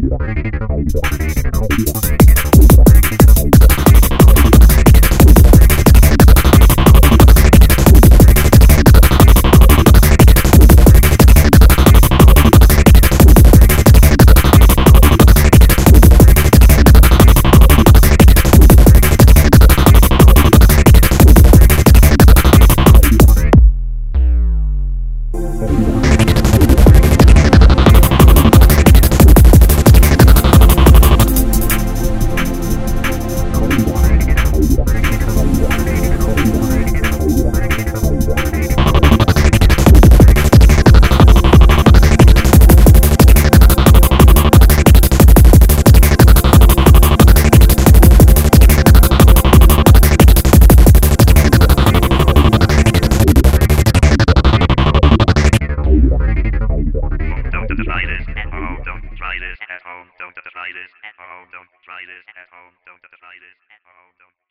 Don't this at home, don't try this at home, don't try this at home, don't try this at home, don't.